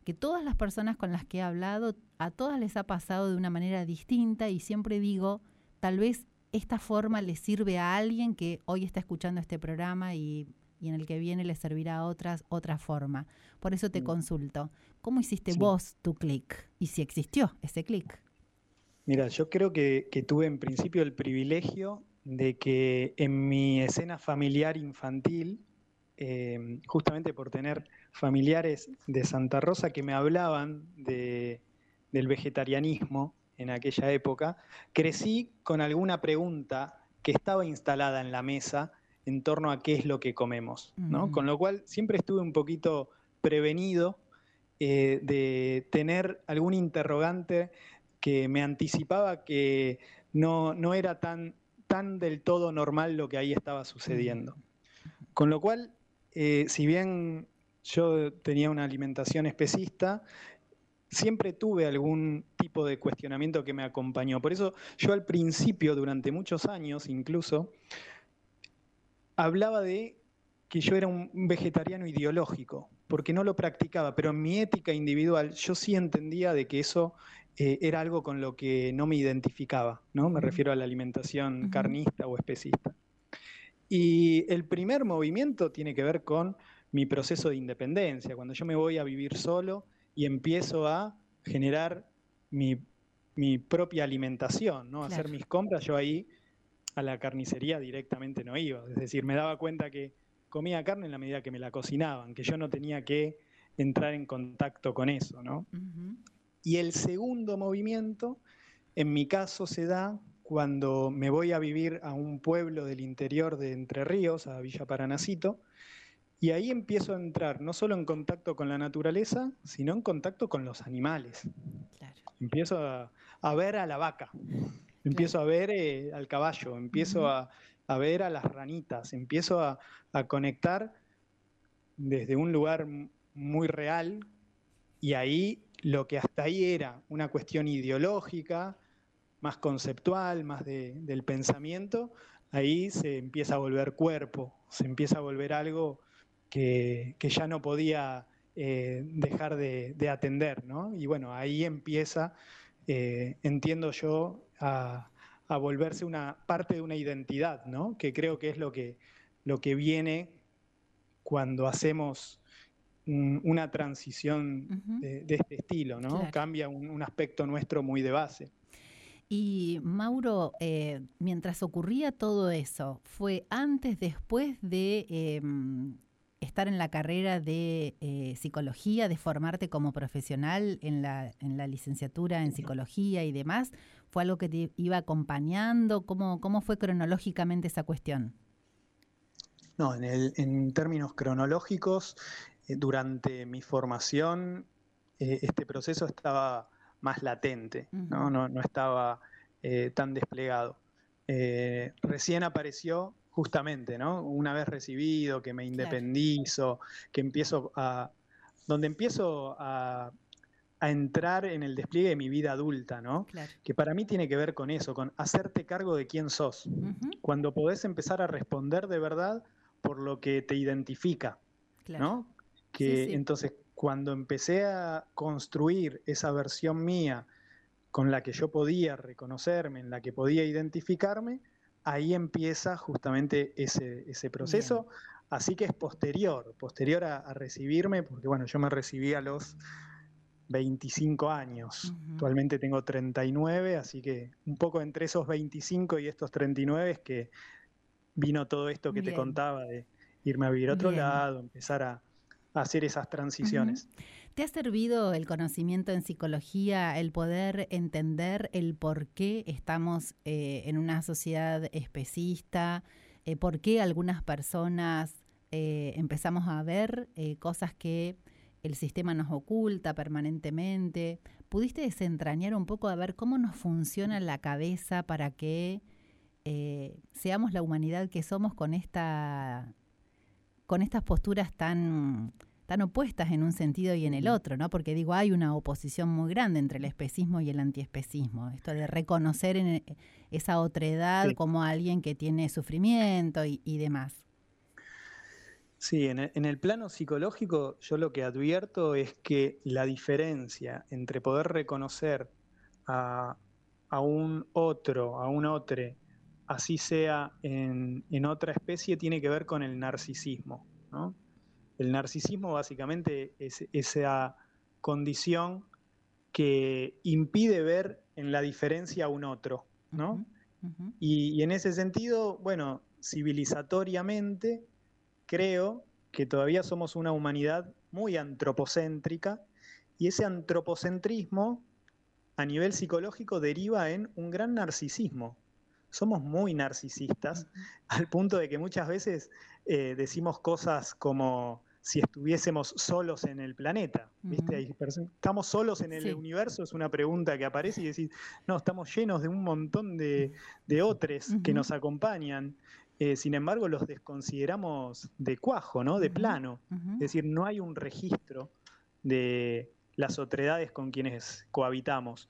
que todas las personas con las que he hablado, a todas les ha pasado de una manera distinta y siempre digo, tal vez esta forma le sirve a alguien que hoy está escuchando este programa y y en el que viene le servirá a otras otra forma. Por eso te mm. consulto, ¿cómo hiciste vos tu clic? Y si existió ese clic. Mira, yo creo que, tuve en principio el privilegio de que en mi escena familiar infantil, em, justamente por tener familiares de Santa Rosa que me hablaban de, del vegetarianismo en aquella época, crecí con alguna pregunta que estaba instalada en la mesa en torno a qué es lo que comemos, ¿no? Con lo cual siempre estuve un poquito prevenido eh, de tener algún interrogante que me anticipaba que no, no era tan, tan del todo normal lo que ahí estaba sucediendo. Con lo cual, eh, si bien yo tenía una alimentación especista, siempre tuve algún tipo de cuestionamiento que me acompañó. Por eso yo al principio, durante muchos años incluso, hablaba de que yo era un vegetariano ideológico, porque no lo practicaba, pero en mi ética individual yo sí entendía de que eso eh, era algo con lo que no me identificaba, ¿no? Me refiero a la alimentación carnista o especista. Y el primer movimiento tiene que ver con mi proceso de independencia, cuando yo me voy a vivir solo y empiezo a generar mi, propia alimentación, ¿no? Hacer mis compras, yo ahí a la carnicería directamente no iba. Es decir, me daba cuenta que comía carne en la medida que me la cocinaban, que yo no tenía que entrar en contacto con eso, ¿no? Y el segundo movimiento, en mi caso, se da cuando me voy a vivir a un pueblo del interior de Entre Ríos, a Villa Paranacito, y ahí empiezo a entrar no solo en contacto con la naturaleza, sino en contacto con los animales. Empiezo a ver a la vaca, Empiezo a ver eh, al caballo, empiezo a, ver a las ranitas, empiezo a, conectar desde un lugar muy real y ahí lo que hasta ahí era una cuestión ideológica, más conceptual, más del pensamiento, ahí se empieza a volver cuerpo, se empieza a volver algo que, ya no podía eh, dejar de, atender, ¿no? Y bueno, ahí empieza, eh, entiendo yo, a, volverse una parte de una identidad, ¿no? Que creo que es lo que, lo que viene cuando hacemos una transición de, este estilo, ¿no? Cambia un, aspecto nuestro muy de base. Y Mauro, eh, mientras ocurría todo eso, ¿fue antes, después de em, estar en la carrera de eh, psicología, de formarte como profesional en la, en la licenciatura en psicología y demás? ¿Fue algo que te iba acompañando? ¿Cómo, cómo fue cronológicamente esa cuestión? No, en, el, en términos cronológicos, eh, durante mi formación eh, este proceso estaba más latente, ¿no? no, no estaba tan desplegado. recién apareció justamente, ¿no? Una vez recibido, que me independizo, que empiezo a, donde empiezo a, entrar en el despliegue de mi vida adulta, ¿no? Que para mí tiene que ver con eso, con hacerte cargo de quién sos. Cuando podés empezar a responder de verdad por lo que te identifica, ¿no? Que entonces cuando empecé a construir esa versión mía con la que yo podía reconocerme, en la que podía identificarme, ahí empieza justamente ese, ese proceso. Así que es posterior, posterior a, recibirme, porque bueno, yo me recibí a los 25 años. Actualmente tengo 39, así que un poco entre esos 25 y estos 39 es que vino todo esto que te contaba de irme a vivir a otro lado, empezar a, hacer esas transiciones. ¿Te ha servido el conocimiento en psicología, el poder entender el por qué estamos eh, en una sociedad especista, eh, por qué algunas personas eh, empezamos a ver cosas que el sistema nos oculta permanentemente? ¿Pudiste desentrañar un poco a ver cómo nos funciona la cabeza para que seamos la humanidad que somos con esta con estas posturas tan tan opuestas en un sentido y en el otro, ¿no? Porque digo, hay una oposición muy grande entre el especismo y el antiespecismo. Esto de reconocer en e, esa otredad como alguien que tiene sufrimiento y, demás. Sí, en el, plano psicológico yo lo que advierto es que la diferencia entre poder reconocer a, un otro, a un otro, así sea en, en, otra especie, tiene que ver con el narcisismo. ¿no? El narcisismo básicamente es esa condición que impide ver en la diferencia a un otro, ¿no? y, en ese sentido, bueno, civilizatoriamente, creo que todavía somos una humanidad muy antropocéntrica y ese antropocentrismo a nivel psicológico deriva en un gran narcisismo. Somos muy narcisistas, al punto de que muchas veces eh, decimos cosas como si estuviésemos solos en el planeta. ¿viste? ¿Estamos solos en el universo? Es una pregunta que aparece y decís, no, estamos llenos de un montón de, de otros que nos acompañan. Eh, sin embargo, los desconsideramos de cuajo, ¿no? De plano. Es decir, no hay un registro de las otredades con quienes cohabitamos.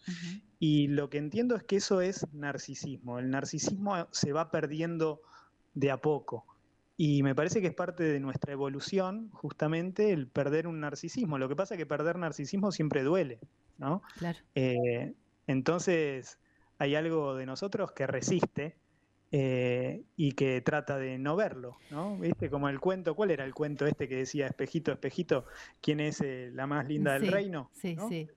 Y lo que entiendo es que eso es narcisismo. El narcisismo se va perdiendo de a poco. Y me parece que es parte de nuestra evolución, justamente, el perder un narcisismo. Lo que pasa es que perder narcisismo siempre duele, ¿no? Claro. Eh, entonces, hay algo de nosotros que resiste eh, y que trata de no verlo, ¿no? ¿Viste? Como el cuento, ¿cuál era el cuento este que decía, espejito, espejito, ¿quién es eh, la más linda del reino? Sí, sí.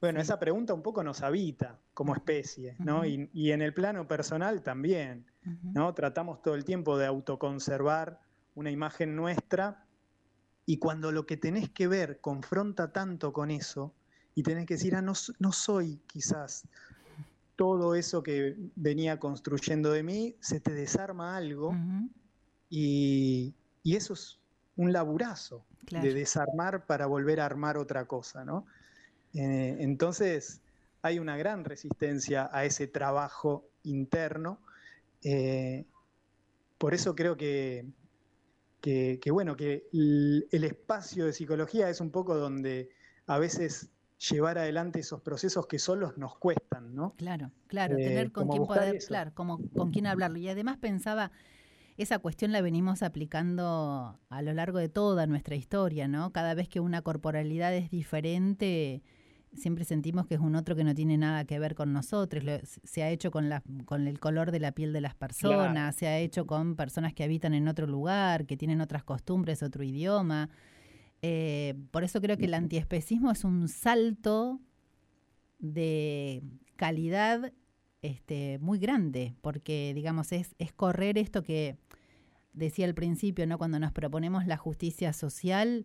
Bueno, esa pregunta un poco nos habita como especie, ¿no? y, en el plano personal también, ¿no? Tratamos todo el tiempo de autoconservar una imagen nuestra y cuando lo que tenés que ver confronta tanto con eso y tenés que decir, ah, no, no soy quizás todo eso que venía construyendo de mí, se te desarma algo y, eso es un laburazo de desarmar para volver a armar otra cosa, ¿no? Eh, entonces, hay una gran resistencia a ese trabajo interno. Eh, por eso creo que, que, bueno, que el, espacio de psicología es un poco donde a veces llevar adelante esos procesos que solos nos cuestan, ¿no? Claro, claro, eh, tener con quién poder, claro, como con quién hablarlo. Y además pensaba, esa cuestión la venimos aplicando a lo largo de toda nuestra historia, ¿no? Cada vez que una corporalidad es diferente, siempre sentimos que es un otro que no tiene nada que ver con nosotros. se ha hecho con, la, con el color de la piel de las personas, se ha hecho con personas que habitan en otro lugar, que tienen otras costumbres, otro idioma. Eh, por eso creo que el antiespecismo es un salto de calidad este, muy grande, porque digamos es, es correr esto que decía al principio, ¿no? Cuando nos proponemos la justicia social,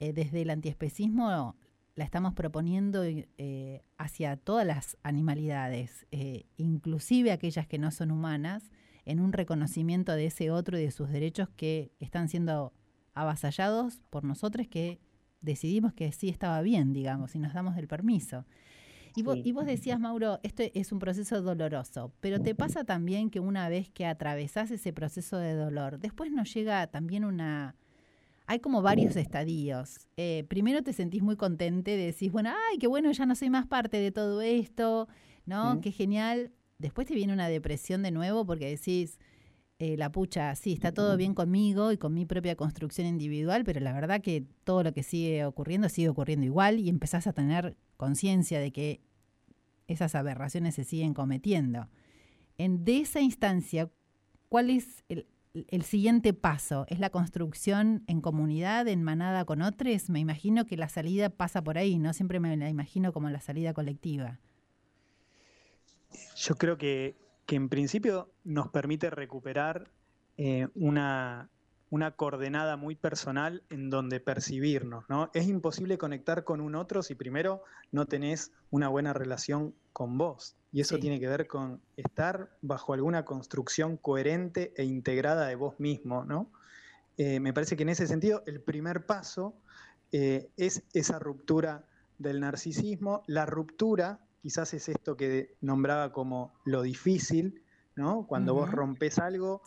eh, desde el antiespecismo la estamos proponiendo eh, hacia todas las animalidades, eh, inclusive aquellas que no son humanas, en un reconocimiento de ese otro y de sus derechos que están siendo avasallados por nosotros que decidimos que sí estaba bien, digamos, y nos damos el permiso. Y vos, y vos decías, Mauro, esto es un proceso doloroso, pero te pasa también que una vez que atravesás ese proceso de dolor, después nos llega también una... Hay como varios estadios. Eh, primero te sentís muy contente, decís, bueno, ay, qué bueno, ya no soy más parte de todo esto, ¿no? Qué genial. Después te viene una depresión de nuevo porque decís, eh, la pucha, sí, está todo bien conmigo y con mi propia construcción individual, pero la verdad que todo lo que sigue ocurriendo sigue ocurriendo igual y empezás a tener conciencia de que esas aberraciones se siguen cometiendo. En de esa instancia, ¿cuál es el, siguiente paso? ¿Es la construcción en comunidad, en manada con otros? Me imagino que la salida pasa por ahí, ¿no? Siempre me la imagino como la salida colectiva. Yo creo que, en principio nos permite recuperar eh, una, una coordenada muy personal en donde percibirnos, ¿no? Es imposible conectar con un otro si primero no tenés una buena relación con vos. Y eso tiene que ver con estar bajo alguna construcción coherente e integrada de vos mismo, ¿no? Eh, me parece que en ese sentido el primer paso eh, es esa ruptura del narcisismo. La ruptura quizás es esto que nombraba como lo difícil, ¿no? Cuando vos rompes algo,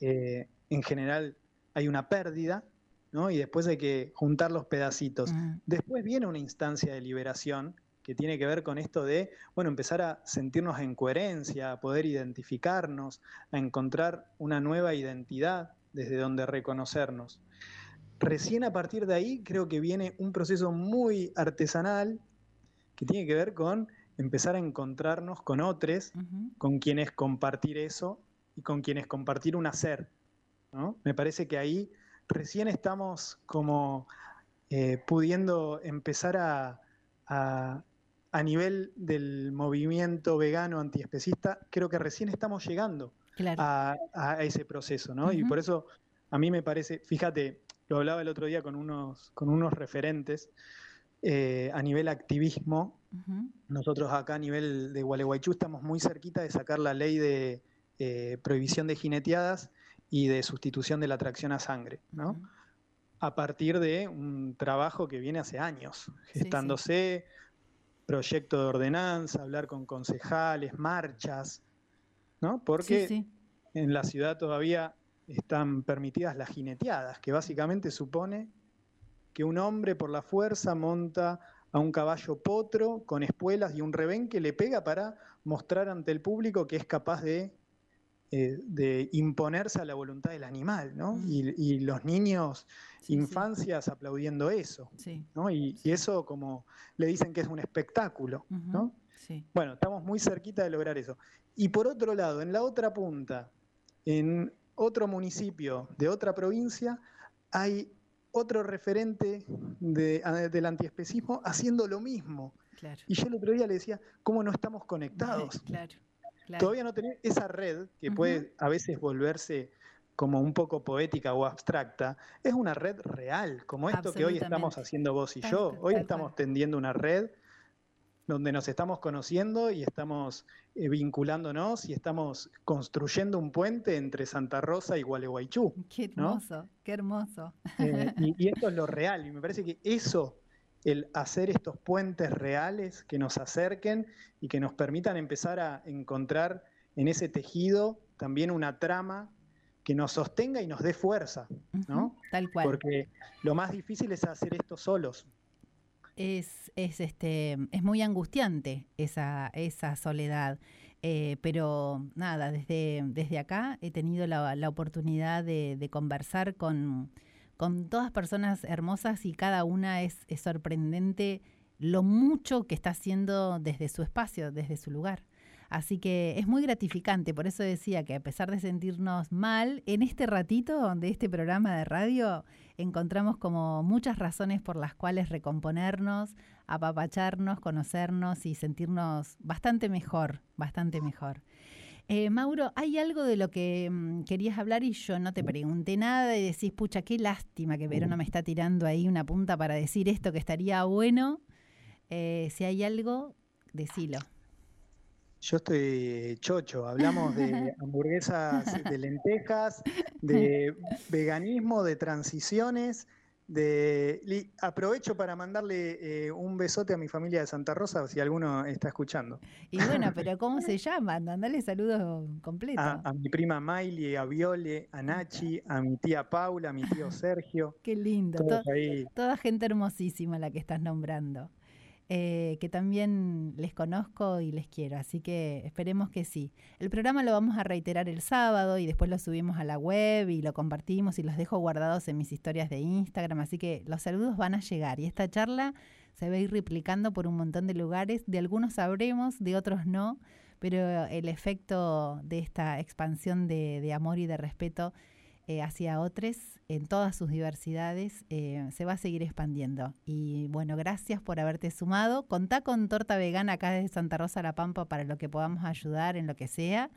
eh, en general hay una pérdida, ¿no? Y después hay que juntar los pedacitos. Después viene una instancia de liberación que tiene que ver con esto de, bueno, empezar a sentirnos en coherencia, a poder identificarnos, a encontrar una nueva identidad desde donde reconocernos. Recién a partir de ahí creo que viene un proceso muy artesanal que tiene que ver con empezar a encontrarnos con otros, con quienes compartir eso y con quienes compartir un hacer. Me parece que ahí recién estamos como eh, pudiendo empezar a, a, nivel del movimiento vegano antiespecista, creo que recién estamos llegando a, ese proceso, ¿no? Y por eso a mí me parece, fíjate, lo hablaba el otro día con unos, con unos referentes, eh, a nivel activismo, nosotros acá a nivel de Gualeguaychú estamos muy cerquita de sacar la ley de eh, prohibición de jineteadas y de sustitución de la tracción a sangre, ¿no? A partir de un trabajo que viene hace años, gestándose, proyecto de ordenanza, hablar con concejales, marchas, ¿no? Porque en la ciudad todavía están permitidas las jineteadas, que básicamente supone que un hombre por la fuerza monta a un caballo potro con espuelas y un revén que le pega para mostrar ante el público que es capaz de eh, de imponerse a la voluntad del animal, ¿no? Mm. Y, los niños, infancias aplaudiendo eso, ¿no? Y, eso como le dicen que es un espectáculo, ¿no? Bueno, estamos muy cerquita de lograr eso. Y por otro lado, en la otra punta, en otro municipio de otra provincia, hay otro referente del antiespecismo haciendo lo mismo. Y yo el otro día le decía, ¿cómo no estamos conectados? Claro. Todavía no tener esa red que puede a veces volverse como un poco poética o abstracta, es una red real, como esto que hoy estamos haciendo vos y yo. Hoy estamos tendiendo una red donde nos estamos conociendo y estamos eh, vinculándonos y estamos construyendo un puente entre Santa Rosa y Gualeguaychú. Qué hermoso, qué hermoso. Eh, y, esto es lo real, y me parece que eso el hacer estos puentes reales que nos acerquen y que nos permitan empezar a encontrar en ese tejido también una trama que nos sostenga y nos dé fuerza, ¿no? tal cual. Porque lo más difícil es hacer esto solos. Es, es, este, es muy angustiante esa, esa soledad. Eh, pero nada, desde, desde acá he tenido la, la oportunidad de conversar con, con todas personas hermosas y cada una es, sorprendente lo mucho que está haciendo desde su espacio, desde su lugar. Así que es muy gratificante, por eso decía que a pesar de sentirnos mal, en este ratito de este programa de radio encontramos como muchas razones por las cuales recomponernos, apapacharnos, conocernos y sentirnos bastante mejor, bastante mejor. Eh, Mauro, ¿hay algo de lo que mm, querías hablar y yo no te pregunté nada y decís, pucha, qué lástima que Verona me está tirando ahí una punta para decir esto que estaría bueno? Eh, si hay algo, decilo. Yo estoy chocho, hablamos de hamburguesas de lentejas, de veganismo, de transiciones, de aprovecho para mandarle eh, un besote a mi familia de Santa Rosa si alguno está escuchando. Y bueno, pero ¿cómo se llama? Mandale saludos completos. A, mi prima Miley, a Viole, a Nachi, a mi tía Paula, a mi tío Sergio. Qué lindo. toda gente hermosísima la que estás nombrando. Eh, que también les conozco y les quiero, así que esperemos que sí. El programa lo vamos a reiterar el sábado y después lo subimos a la web y lo compartimos y los dejo guardados en mis historias de Instagram, así que los saludos van a llegar y esta charla se va a ir replicando por un montón de lugares, de algunos sabremos, de otros no, pero el efecto de esta expansión de, de amor y de respeto eh, hacia otros en todas sus diversidades eh, se va a seguir expandiendo. Y bueno, gracias por haberte sumado. Contá con Torta Vegana acá desde Santa Rosa La Pampa para lo que podamos ayudar en lo que sea.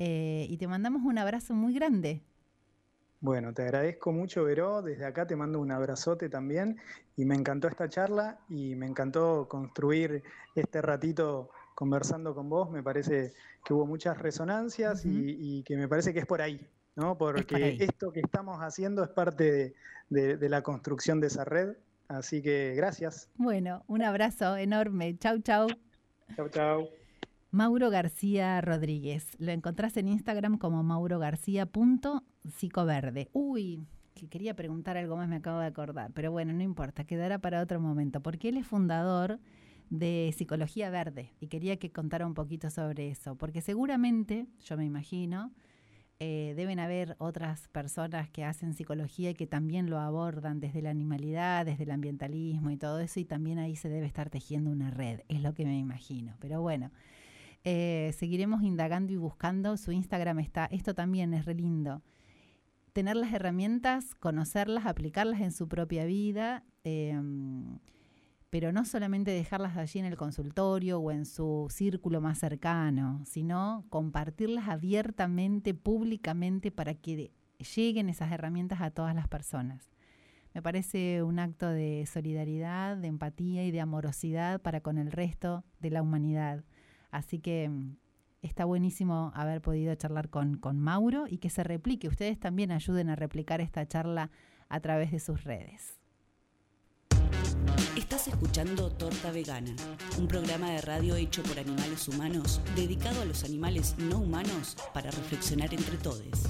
Eh, y te mandamos un abrazo muy grande. Bueno, te agradezco mucho, Veró. Desde acá te mando un abrazote también. Y me encantó esta charla y me encantó construir este ratito conversando con vos. Me parece que hubo muchas resonancias y que me parece que es por ahí, ¿no? Porque esto que estamos haciendo es parte de, la construcción de esa red. Así que gracias. Bueno, un abrazo enorme. Chau, chau. Chau, chau. Mauro García Rodríguez. Lo encontrás en Instagram como maurogarcía.psicoverde. Uy, que quería preguntar algo más, me acabo de acordar. Pero bueno, no importa, quedará para otro momento. Porque él es fundador de Psicología Verde y quería que contara un poquito sobre eso. Porque seguramente, yo me imagino, eh, deben haber otras personas que hacen psicología y que también lo abordan desde la animalidad, desde el ambientalismo y todo eso, y también ahí se debe estar tejiendo una red, es lo que me imagino. Pero bueno, eh, seguiremos indagando y buscando. Su Instagram está, esto también es re lindo. Tener las herramientas, conocerlas, aplicarlas en su propia vida. Em, pero no solamente dejarlas allí en el consultorio o en su círculo más cercano, sino compartirlas abiertamente, públicamente, para que lleguen esas herramientas a todas las personas. Me parece un acto de solidaridad, de empatía y de amorosidad para con el resto de la humanidad. Así que mm, está buenísimo haber podido charlar con, con Mauro y que se replique. Ustedes también ayuden a replicar esta charla a través de sus redes. Estás escuchando Torta Vegana, un programa de radio hecho por animales humanos dedicado a los animales no humanos para reflexionar entre todos.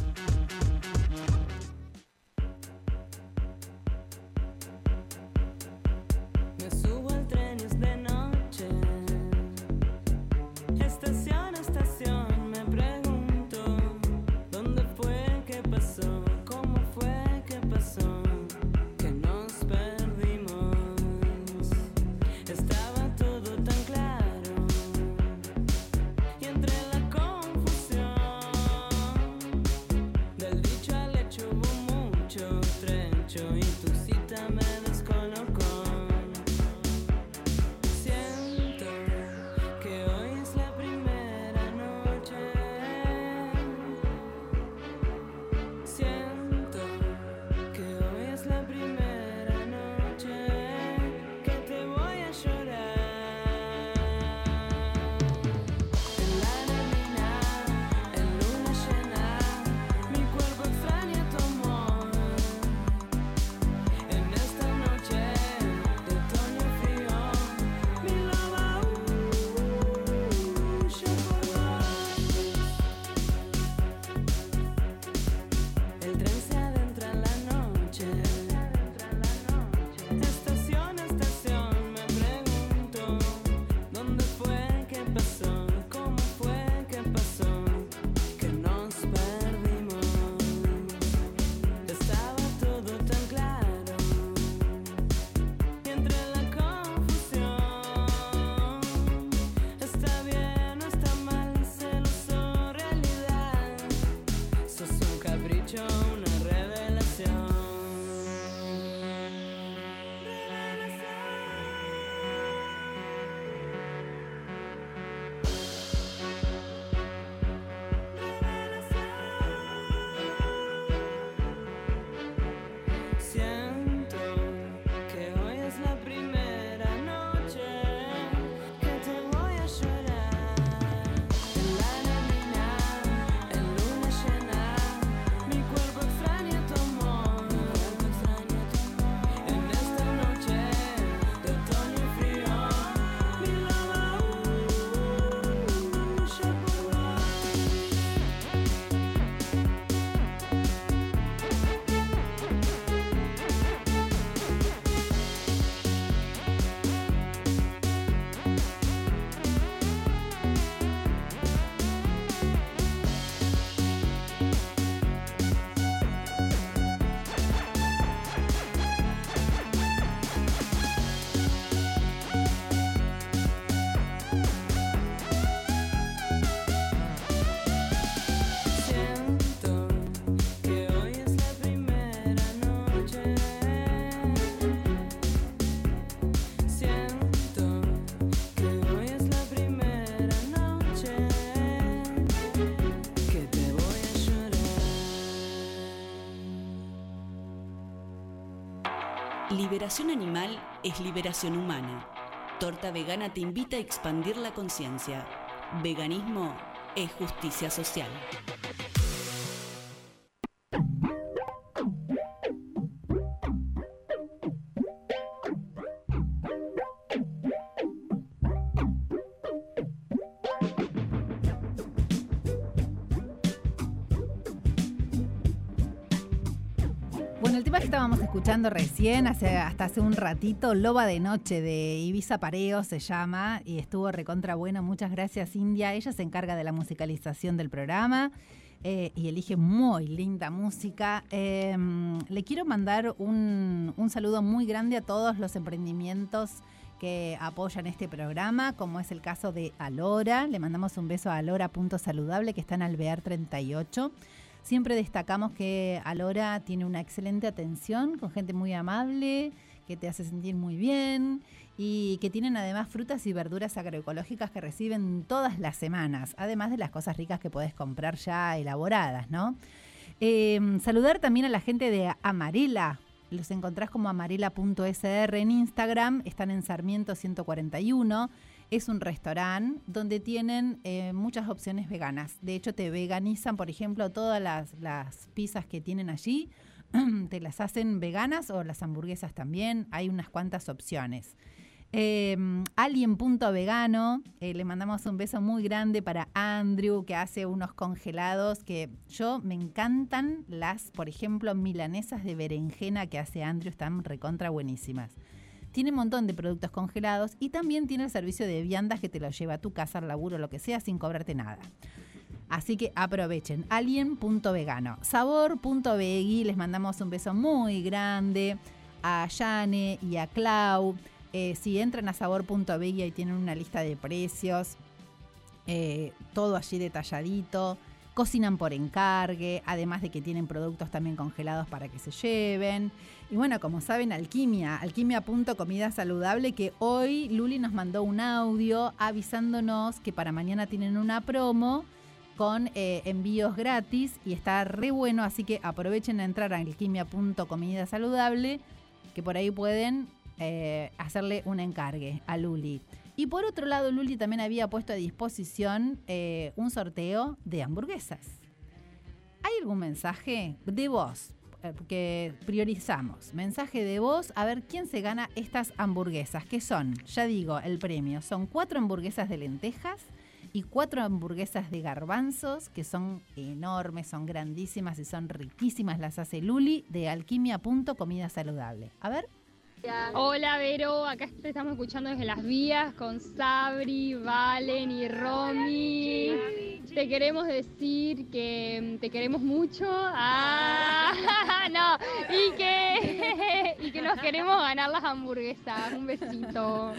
Liberación animal es liberación humana. Torta Vegana te invita a expandir la conciencia. Veganismo es justicia social. Recién, hace, hasta hace un ratito, Loba de Noche de Ibiza Pareo se llama y estuvo recontra bueno. Muchas gracias, India. Ella se encarga de la musicalización del programa eh, y elige muy linda música. Eh, le quiero mandar un, un saludo muy grande a todos los emprendimientos que apoyan este programa, como es el caso de Alora. Le mandamos un beso a alora.saludable que está en Alvear 38. Siempre destacamos que Alora tiene una excelente atención con gente muy amable, que te hace sentir muy bien y que tienen además frutas y verduras agroecológicas que reciben todas las semanas, además de las cosas ricas que puedes comprar ya elaboradas, ¿no? Eh, saludar también a la gente de Amarela. Los encontrás como amarela.sr en Instagram, están en Sarmiento 141 es un restaurante donde tienen eh, muchas opciones veganas. De hecho, te veganizan, por ejemplo, todas las, las pizzas que tienen allí, te las hacen veganas o las hamburguesas también. Hay unas cuantas opciones. Eh, Alien.vegano, eh, le mandamos un beso muy grande para Andrew, que hace unos congelados que yo me encantan las, por ejemplo, milanesas de berenjena que hace Andrew, están recontra buenísimas. Tiene un montón de productos congelados y también tiene el servicio de viandas que te lo lleva a tu casa, al laburo, lo que sea, sin cobrarte nada. Así que aprovechen. Alien.vegano. Sabor.vegui. Les mandamos un beso muy grande a Yane y a Clau. Eh, si entran a sabor.vegui y tienen una lista de precios. Eh, todo allí detalladito. Cocinan por encargue, además de que tienen productos también congelados para que se lleven. Y bueno, como saben, Alquimia, alquimia.comida saludable, que hoy Luli nos mandó un audio avisándonos que para mañana tienen una promo con eh, envíos gratis y está re bueno, así que aprovechen a entrar a alquimia.comida saludable, que por ahí pueden eh, hacerle un encargue a Luli. Y por otro lado, Luli también había puesto a disposición eh, un sorteo de hamburguesas. ¿Hay algún mensaje de voz? Que priorizamos. Mensaje de voz, a ver quién se gana estas hamburguesas. ¿Qué son? Ya digo, el premio. Son cuatro hamburguesas de lentejas y cuatro hamburguesas de garbanzos, que son enormes, son grandísimas y son riquísimas. Las hace Luli de alquimia.comida saludable. A ver. Hola Vero, acá te estamos escuchando desde las vías con Sabri, Valen y Romy. Te queremos decir que te queremos mucho. Ah, no, y que, y que nos queremos ganar las hamburguesas. Un besito.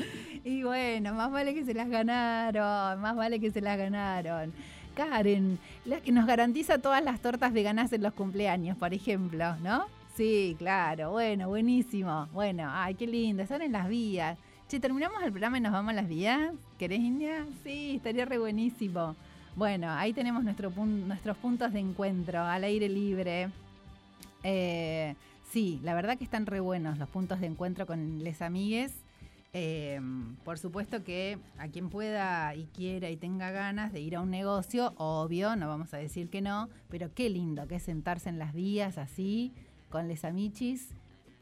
Y bueno, más vale que se las ganaron, más vale que se las ganaron. Karen, la que nos garantiza todas las tortas veganas en los cumpleaños, por ejemplo, ¿no? Sí, claro, bueno, buenísimo. Bueno, ay, qué lindo, están en las vías. Che, terminamos el programa y nos vamos a las vías. ¿Querés, India? Sí, estaría re buenísimo. Bueno, ahí tenemos nuestro nuestros puntos de encuentro al aire libre. Eh, sí, la verdad que están re buenos los puntos de encuentro con les amigues. Eh, por supuesto que a quien pueda y quiera y tenga ganas de ir a un negocio, obvio, no vamos a decir que no, pero qué lindo que es sentarse en las vías así, con les amichis,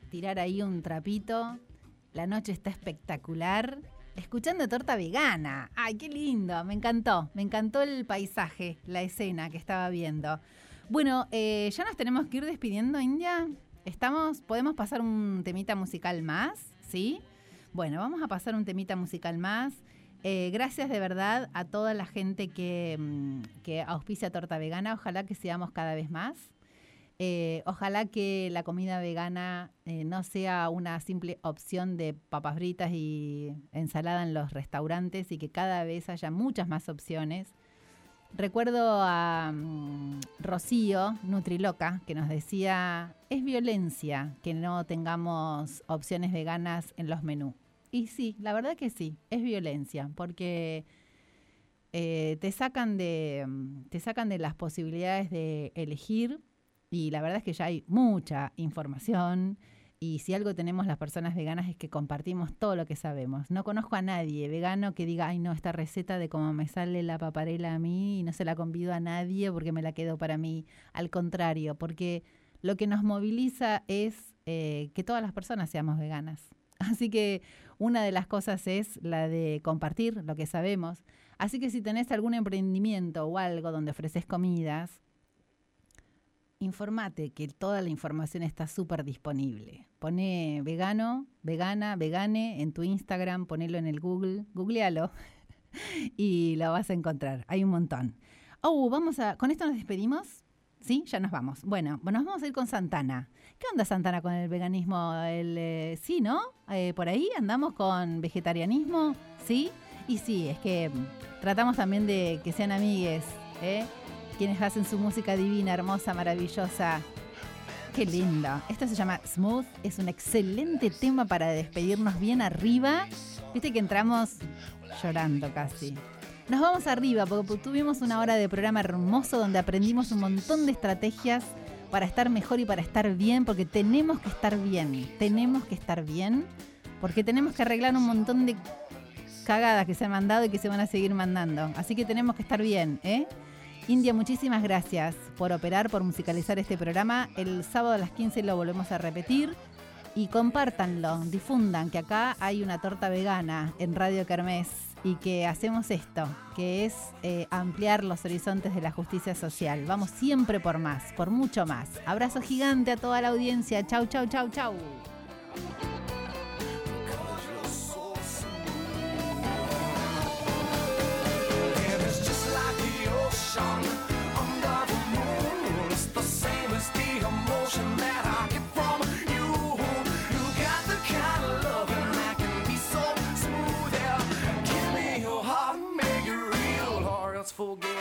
tirar ahí un trapito. La noche está espectacular. Escuchando torta vegana. ¡Ay, qué lindo! Me encantó. Me encantó el paisaje, la escena que estaba viendo. Bueno, eh, ya nos tenemos que ir despidiendo, India. ¿Estamos? ¿Podemos pasar un temita musical más? ¿Sí? Bueno, vamos a pasar un temita musical más. Eh, gracias de verdad a toda la gente que, mm, que auspicia Torta Vegana. Ojalá que seamos cada vez más. Eh, ojalá que la comida vegana eh, no sea una simple opción de papas fritas y ensalada en los restaurantes y que cada vez haya muchas más opciones. Recuerdo a mm, Rocío, Nutriloca, que nos decía, es violencia que no tengamos opciones veganas en los menús. Y sí, la verdad que sí, es violencia, porque eh, te, sacan de, mm, te sacan de las posibilidades de elegir y la verdad es que ya hay mucha información Y si algo tenemos las personas veganas es que compartimos todo lo que sabemos. No conozco a nadie vegano que diga, ay no, esta receta de cómo me sale la paparela a mí y no se la convido a nadie porque me la quedo para mí. Al contrario, porque lo que nos moviliza es eh, que todas las personas seamos veganas. Así que una de las cosas es la de compartir lo que sabemos. Así que si tenés algún emprendimiento o algo donde ofreces comidas, informate que toda la información está súper disponible. Pone vegano, vegana, vegane en tu Instagram, ponelo en el Google, googlealo y lo vas a encontrar. Hay un montón. Oh, vamos a. ¿Con esto nos despedimos? ¿Sí? Ya nos vamos. Bueno, nos vamos a ir con Santana. ¿Qué onda Santana con el veganismo? El, eh, sí, ¿no? Eh, por ahí andamos con vegetarianismo, ¿sí? Y sí, es que tratamos también de que sean amigues, ¿eh? Quienes hacen su música divina, hermosa, maravillosa. Qué lindo. Esto se llama Smooth. Es un excelente tema para despedirnos bien arriba. Viste que entramos llorando casi. Nos vamos arriba porque tuvimos una hora de programa hermoso donde aprendimos un montón de estrategias para estar mejor y para estar bien, porque tenemos que estar bien, tenemos que estar bien, porque tenemos que arreglar un montón de cagadas que se han mandado y que se van a seguir mandando. Así que tenemos que estar bien, ¿eh? India, muchísimas gracias por operar, por musicalizar este programa. El sábado a las 15 lo volvemos a repetir. Y compártanlo, difundan que acá hay una torta vegana en Radio Kermés y que hacemos esto, que es eh, ampliar los horizontes de la justicia social. Vamos siempre por más, por mucho más. Abrazo gigante a toda la audiencia. Chau, chau, chau, chau. reflection under the moon it's the same as the emotion that I get from you. You got the kind of love that can be so smooth. Yeah. Give me your heart, make it real, or else forget.